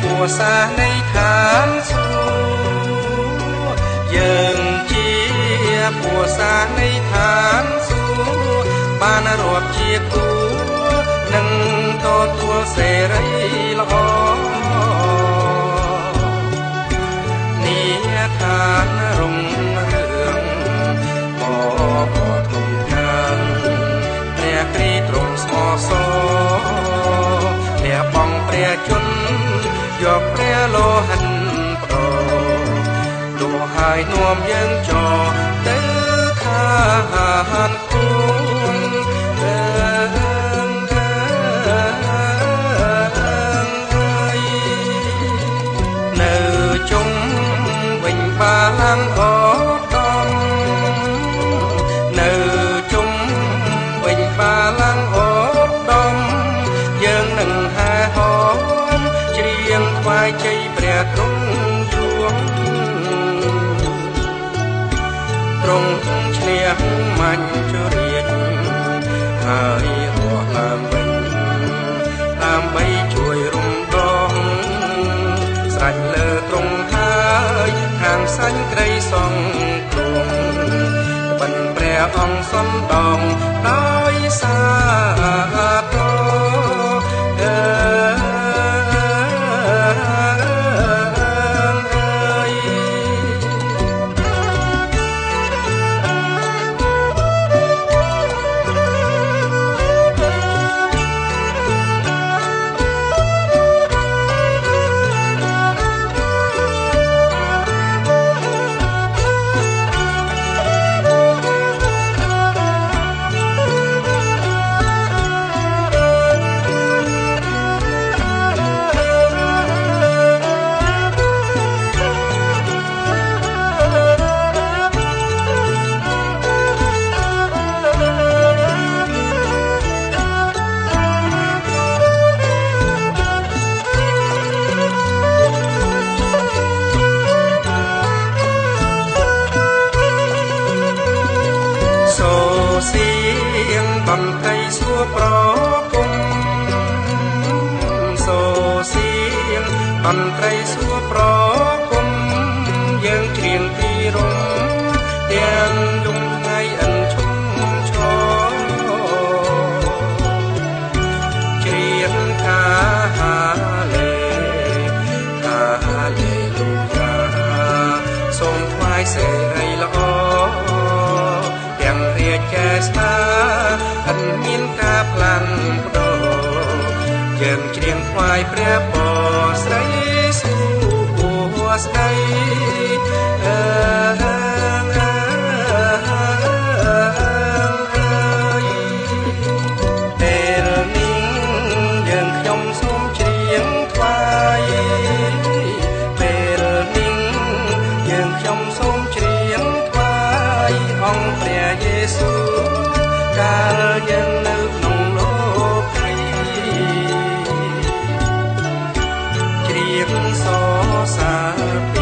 ពួសានៃឋានសួគ៌យើងជាពួសានៃឋានសួគ៌បានរាប់ជាគូនឹងទទួលសេរីល្អ កព្រះលោហិនប្រលោហើយនាំយើងចទៅខាន គូទ្រង់យួងទ្រង់ឈ្នះមាញ់ជរាជហើយរស់ឡើងវិញដើម្បីជួយរំដងស្រេចលើទ្រង់ហើយខាងសាញ់ក្រីសងទ្រង់បិណ្ឌព្រះអង្គសំដងដោយសារ ងបន្ត្រីសួរប្រគុំយើងច្រៀងពីរំទាំងយំថ្ងៃអិនឈុំឈរច្រៀងថាហាលេហាលេលូយ៉ាសូមថ្វាយសេរីល្អទាំងរាជាស្ថាហិនមានការផ្លាន់ប្ដូរយើងច្រៀងថ្វាយព្រះពរៀបសរសារពី